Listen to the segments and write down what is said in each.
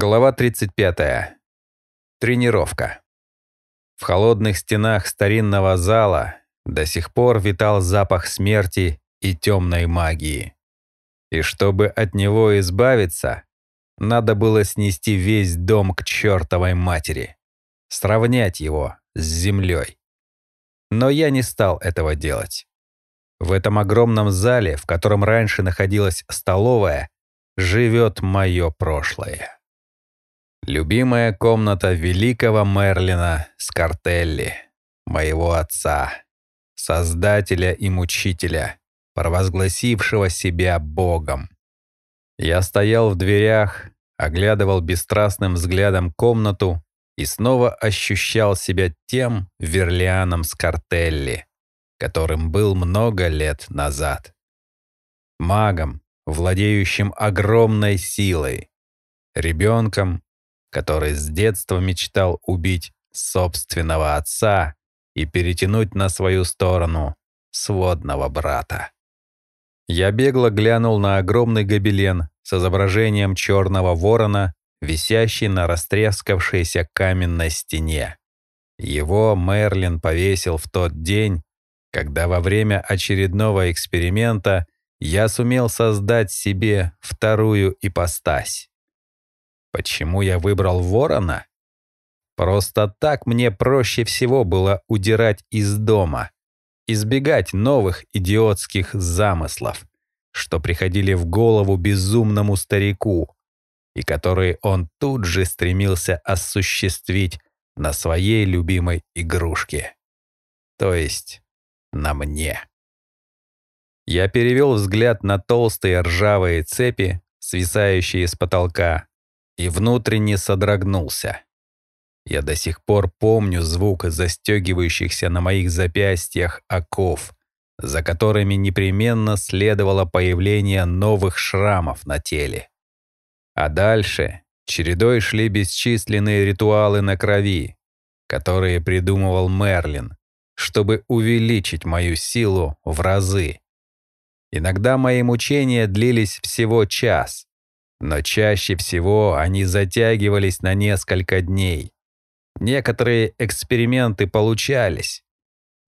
Глава 35. Тренировка. В холодных стенах старинного зала до сих пор витал запах смерти и темной магии. И чтобы от него избавиться, надо было снести весь дом к чертовой матери, сравнять его с землей. Но я не стал этого делать. В этом огромном зале, в котором раньше находилась столовая, живет мое прошлое. Любимая комната великого Мерлина Скартелли, моего отца, создателя и мучителя, провозгласившего себя Богом. Я стоял в дверях, оглядывал бесстрастным взглядом комнату и снова ощущал себя тем Верлианом Скартелли, которым был много лет назад. Магом, владеющим огромной силой, ребенком, который с детства мечтал убить собственного отца и перетянуть на свою сторону сводного брата. Я бегло глянул на огромный гобелен с изображением черного ворона, висящий на растрескавшейся каменной стене. Его Мерлин повесил в тот день, когда во время очередного эксперимента я сумел создать себе вторую ипостась. Почему я выбрал ворона? Просто так мне проще всего было удирать из дома, избегать новых идиотских замыслов, что приходили в голову безумному старику, и которые он тут же стремился осуществить на своей любимой игрушке. То есть на мне. Я перевел взгляд на толстые ржавые цепи, свисающие с потолка, и внутренне содрогнулся. Я до сих пор помню звук застегивающихся на моих запястьях оков, за которыми непременно следовало появление новых шрамов на теле. А дальше чередой шли бесчисленные ритуалы на крови, которые придумывал Мерлин, чтобы увеличить мою силу в разы. Иногда мои мучения длились всего час, но чаще всего они затягивались на несколько дней. Некоторые эксперименты получались,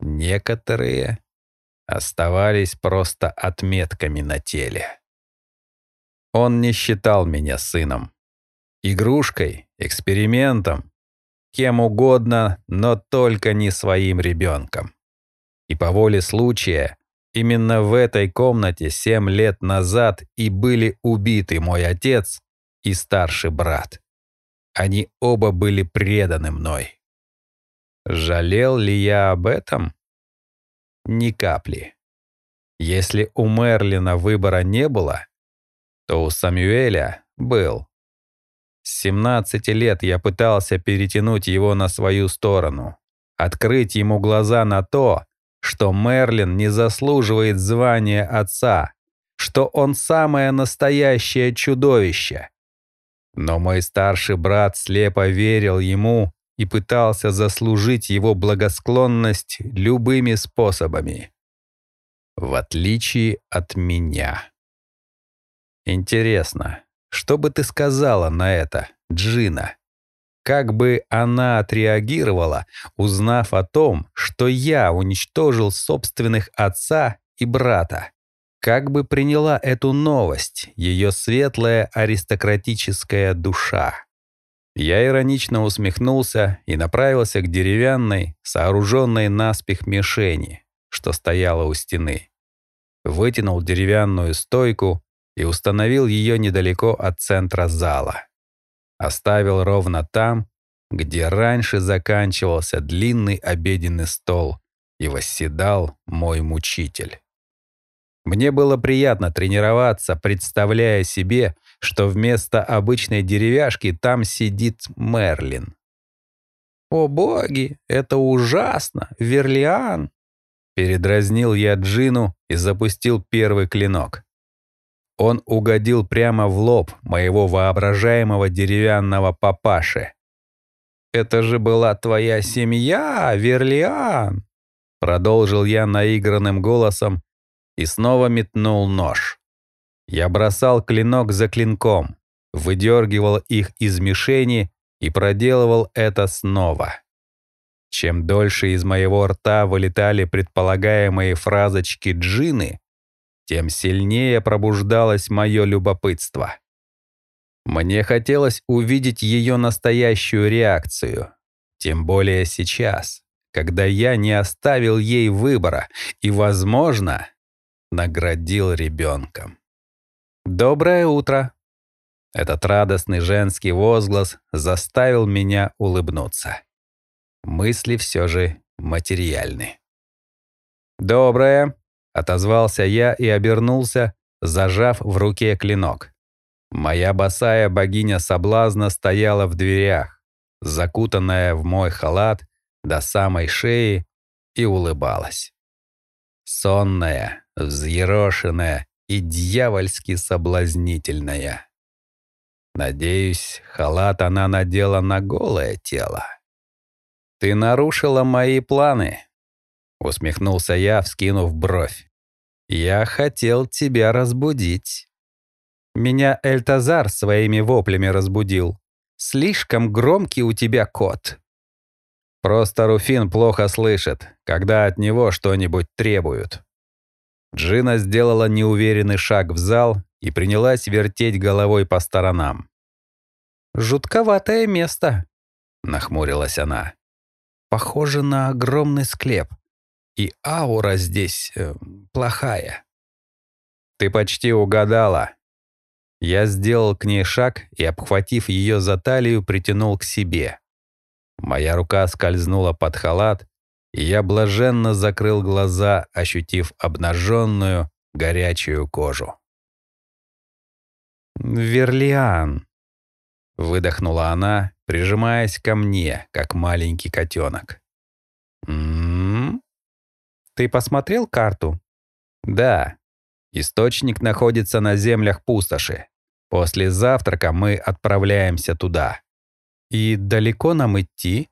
некоторые оставались просто отметками на теле. Он не считал меня сыном. Игрушкой, экспериментом, кем угодно, но только не своим ребенком. И по воле случая Именно в этой комнате семь лет назад и были убиты мой отец и старший брат. Они оба были преданы мной. Жалел ли я об этом? Ни капли. Если у Мерлина выбора не было, то у Самюэля был. С 17 лет я пытался перетянуть его на свою сторону, открыть ему глаза на то, что Мерлин не заслуживает звания отца, что он самое настоящее чудовище. Но мой старший брат слепо верил ему и пытался заслужить его благосклонность любыми способами. В отличие от меня. Интересно, что бы ты сказала на это, Джина? Как бы она отреагировала, узнав о том, что я уничтожил собственных отца и брата? Как бы приняла эту новость ее светлая аристократическая душа? Я иронично усмехнулся и направился к деревянной, сооруженной наспех мишени, что стояла у стены. Вытянул деревянную стойку и установил ее недалеко от центра зала. Оставил ровно там, где раньше заканчивался длинный обеденный стол и восседал мой мучитель. Мне было приятно тренироваться, представляя себе, что вместо обычной деревяшки там сидит Мерлин. «О боги, это ужасно, Верлиан!» Передразнил я Джину и запустил первый клинок. Он угодил прямо в лоб моего воображаемого деревянного папаши. «Это же была твоя семья, Верлиан!» Продолжил я наигранным голосом и снова метнул нож. Я бросал клинок за клинком, выдергивал их из мишени и проделывал это снова. Чем дольше из моего рта вылетали предполагаемые фразочки джины, тем сильнее пробуждалось мое любопытство. Мне хотелось увидеть ее настоящую реакцию, тем более сейчас, когда я не оставил ей выбора и, возможно, наградил ребенком. «Доброе утро!» Этот радостный женский возглас заставил меня улыбнуться. Мысли все же материальны. «Доброе!» — отозвался я и обернулся, зажав в руке клинок. Моя босая богиня соблазна стояла в дверях, закутанная в мой халат до самой шеи и улыбалась. Сонная, взъерошенная и дьявольски соблазнительная. Надеюсь, халат она надела на голое тело. «Ты нарушила мои планы», — усмехнулся я, вскинув бровь. «Я хотел тебя разбудить». Меня Эльтазар своими воплями разбудил. Слишком громкий у тебя кот. Просто Руфин плохо слышит, когда от него что-нибудь требуют. Джина сделала неуверенный шаг в зал и принялась вертеть головой по сторонам. «Жутковатое место», — нахмурилась она. «Похоже на огромный склеп. И аура здесь э, плохая». «Ты почти угадала». Я сделал к ней шаг и, обхватив ее за талию, притянул к себе. Моя рука скользнула под халат, и я блаженно закрыл глаза, ощутив обнаженную, горячую кожу. «Верлиан», Выдохнула она, прижимаясь ко мне, как маленький котенок. «М-м-м? Ты посмотрел карту?» «Да. Источник находится на землях пустоши. После завтрака мы отправляемся туда». «И далеко нам идти?»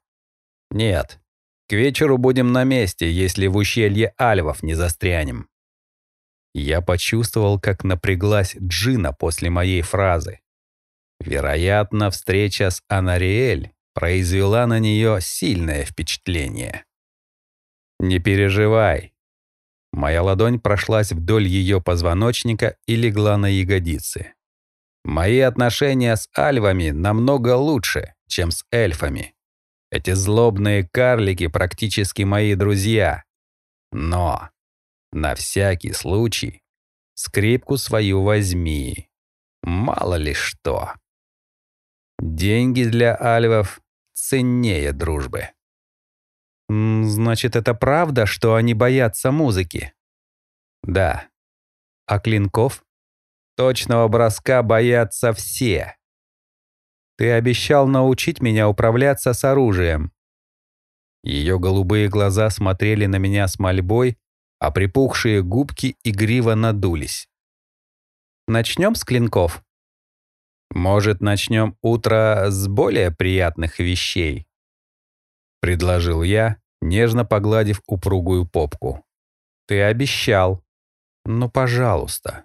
«Нет. К вечеру будем на месте, если в ущелье Альвов не застрянем». Я почувствовал, как напряглась Джина после моей фразы. Вероятно, встреча с Анариэль произвела на нее сильное впечатление. «Не переживай». Моя ладонь прошлась вдоль ее позвоночника и легла на ягодицы. «Мои отношения с альвами намного лучше, чем с эльфами. Эти злобные карлики практически мои друзья. Но, на всякий случай, скрипку свою возьми. Мало ли что». Деньги для альвов ценнее дружбы. «Значит, это правда, что они боятся музыки?» «Да». «А клинков?» «Точного броска боятся все». «Ты обещал научить меня управляться с оружием». Ее голубые глаза смотрели на меня с мольбой, а припухшие губки игриво надулись. «Начнем с клинков?» «Может, начнем утро с более приятных вещей?» — предложил я, нежно погладив упругую попку. «Ты обещал. Ну, пожалуйста».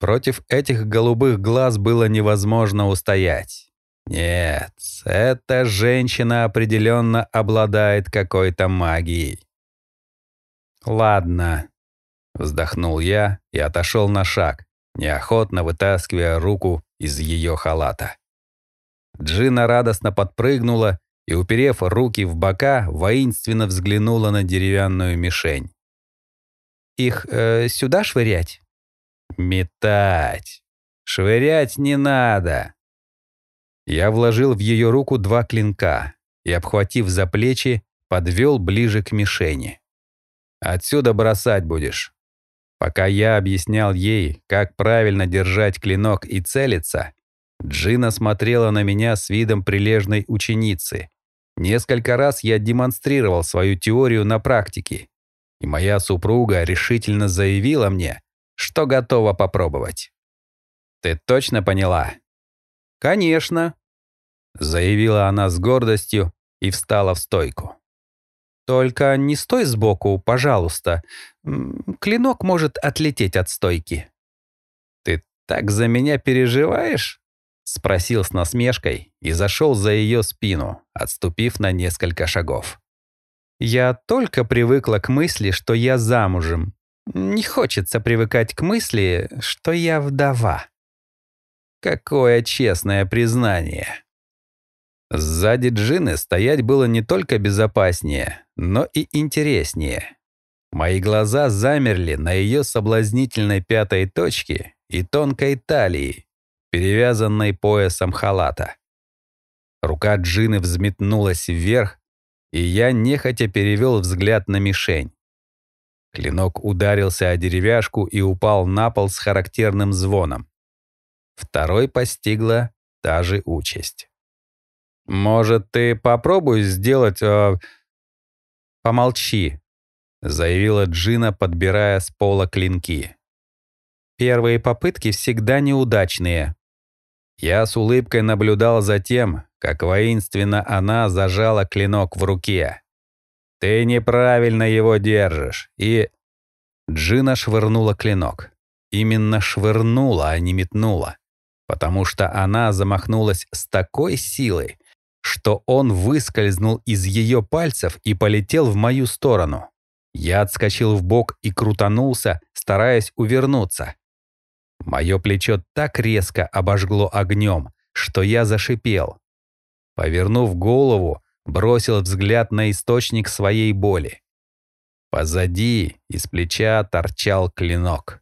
Против этих голубых глаз было невозможно устоять. Нет, эта женщина определенно обладает какой-то магией. «Ладно», — вздохнул я и отошел на шаг, неохотно вытаскивая руку из ее халата. Джина радостно подпрыгнула и, уперев руки в бока, воинственно взглянула на деревянную мишень. «Их э, сюда швырять?» «Метать! Швырять не надо!» Я вложил в ее руку два клинка и, обхватив за плечи, подвел ближе к мишени. «Отсюда бросать будешь. Пока я объяснял ей, как правильно держать клинок и целиться, Джина смотрела на меня с видом прилежной ученицы. Несколько раз я демонстрировал свою теорию на практике, и моя супруга решительно заявила мне, что готова попробовать. «Ты точно поняла?» «Конечно», — заявила она с гордостью и встала в стойку. Только не стой сбоку, пожалуйста. Клинок может отлететь от стойки. Ты так за меня переживаешь? Спросил с насмешкой и зашел за ее спину, отступив на несколько шагов. «Я только привыкла к мысли, что я замужем. Не хочется привыкать к мысли, что я вдова». Какое честное признание. Сзади Джины стоять было не только безопаснее, но и интереснее. Мои глаза замерли на ее соблазнительной пятой точке и тонкой талии, перевязанной поясом халата. Рука Джины взметнулась вверх, и я нехотя перевел взгляд на мишень. Клинок ударился о деревяшку и упал на пол с характерным звоном. Второй постигла та же участь. «Может, ты попробуй сделать...» э... «Помолчи», — заявила Джина, подбирая с пола клинки. «Первые попытки всегда неудачные». Я с улыбкой наблюдал за тем, как воинственно она зажала клинок в руке. «Ты неправильно его держишь, и...» Джина швырнула клинок. Именно швырнула, а не метнула. Потому что она замахнулась с такой силой, что он выскользнул из ее пальцев и полетел в мою сторону. Я отскочил в бок и крутанулся, стараясь увернуться. Мое плечо так резко обожгло огнем, что я зашипел. Повернув голову, бросил взгляд на источник своей боли. Позади из плеча торчал клинок.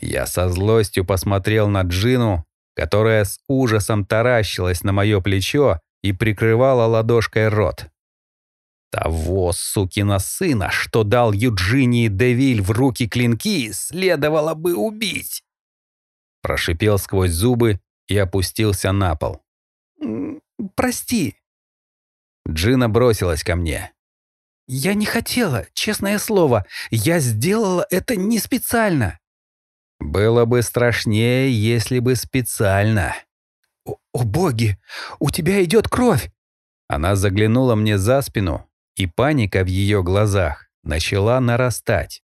Я со злостью посмотрел на Джину, которая с ужасом таращилась на мое плечо и прикрывала ладошкой рот. Того сукина сына, что дал Юджинии Девиль в руки клинки, следовало бы убить. Прошипел сквозь зубы и опустился на пол. «Прости». Джина бросилась ко мне. «Я не хотела, честное слово. Я сделала это не специально». «Было бы страшнее, если бы специально», «О, о боги! У тебя идет кровь!» Она заглянула мне за спину, и паника в ее глазах начала нарастать.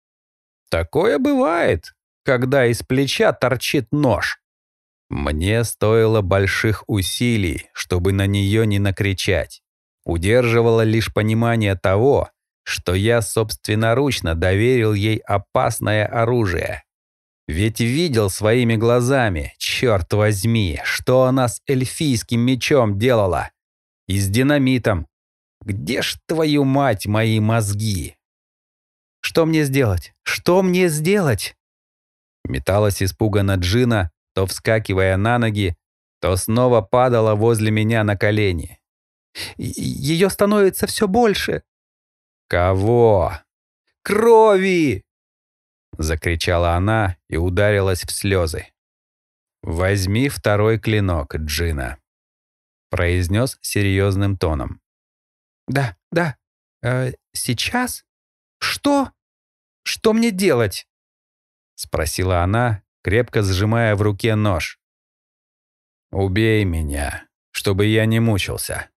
«Такое бывает, когда из плеча торчит нож». Мне стоило больших усилий, чтобы на нее не накричать. Удерживало лишь понимание того, что я собственноручно доверил ей опасное оружие. Ведь видел своими глазами, черт возьми, что она с эльфийским мечом делала. И с динамитом. Где ж твою мать мои мозги? Что мне сделать? Что мне сделать? Металась испуганно Джина, то вскакивая на ноги, то снова падала возле меня на колени. Ее становится все больше. Кого? Крови! Закричала она и ударилась в слезы. «Возьми второй клинок, Джина», — произнес серьезным тоном. «Да, да. Э, сейчас? Что? Что мне делать?» — спросила она, крепко сжимая в руке нож. «Убей меня, чтобы я не мучился».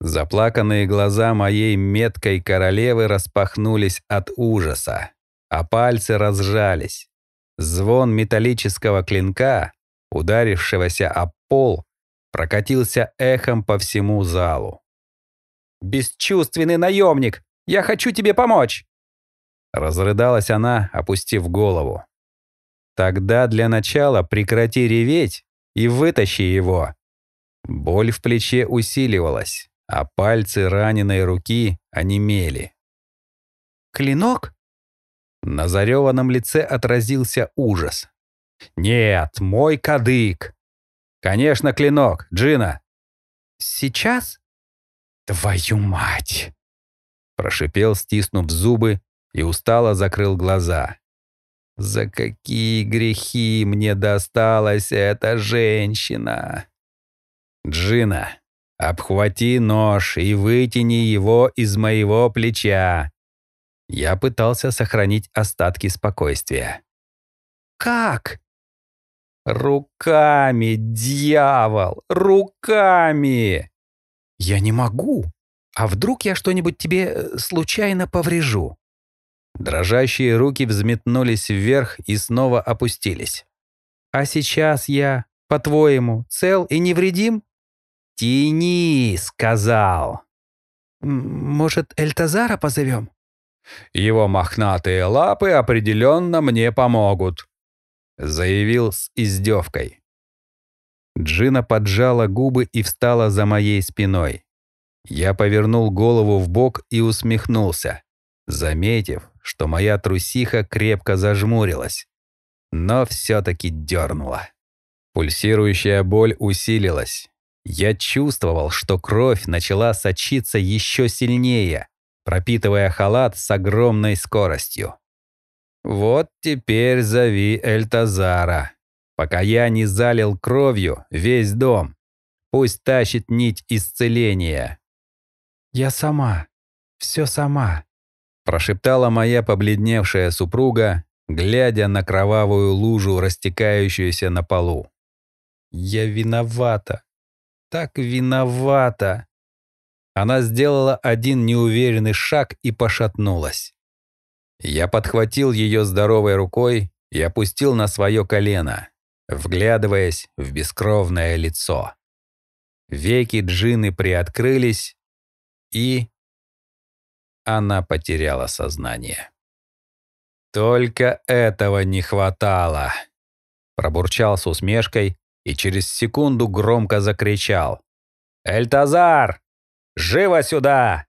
Заплаканные глаза моей меткой королевы распахнулись от ужаса а пальцы разжались. Звон металлического клинка, ударившегося о пол, прокатился эхом по всему залу. «Бесчувственный наемник! Я хочу тебе помочь!» Разрыдалась она, опустив голову. «Тогда для начала прекрати реветь и вытащи его». Боль в плече усиливалась, а пальцы раненой руки онемели. «Клинок?» На зареванном лице отразился ужас. «Нет, мой кадык!» «Конечно, клинок, Джина!» «Сейчас?» «Твою мать!» Прошипел, стиснув зубы, и устало закрыл глаза. «За какие грехи мне досталась эта женщина?» «Джина, обхвати нож и вытяни его из моего плеча. Я пытался сохранить остатки спокойствия. «Как?» «Руками, дьявол! Руками!» «Я не могу! А вдруг я что-нибудь тебе э, случайно поврежу?» Дрожащие руки взметнулись вверх и снова опустились. «А сейчас я По-твоему, цел и невредим? Тяни, сказал. Может, Эльтазара позовем? Его мохнатые лапы определенно мне помогут, заявил с издевкой. Джина поджала губы и встала за моей спиной. Я повернул голову в бок и усмехнулся, заметив, что моя трусиха крепко зажмурилась, но все-таки дернула. Пульсирующая боль усилилась. Я чувствовал, что кровь начала сочиться еще сильнее, пропитывая халат с огромной скоростью. Вот теперь зови Эльтазара, пока я не залил кровью весь дом. Пусть тащит нить исцеления. «Я сама, все сама», — прошептала моя побледневшая супруга, глядя на кровавую лужу, растекающуюся на полу. «Я виновата, так виновата!» Она сделала один неуверенный шаг и пошатнулась. Я подхватил ее здоровой рукой и опустил на свое колено, вглядываясь в бескровное лицо. Веки Джины приоткрылись, и... Она потеряла сознание. «Только этого не хватало!» Пробурчал с усмешкой и через секунду громко закричал. «Эльтазар! Живо сюда!»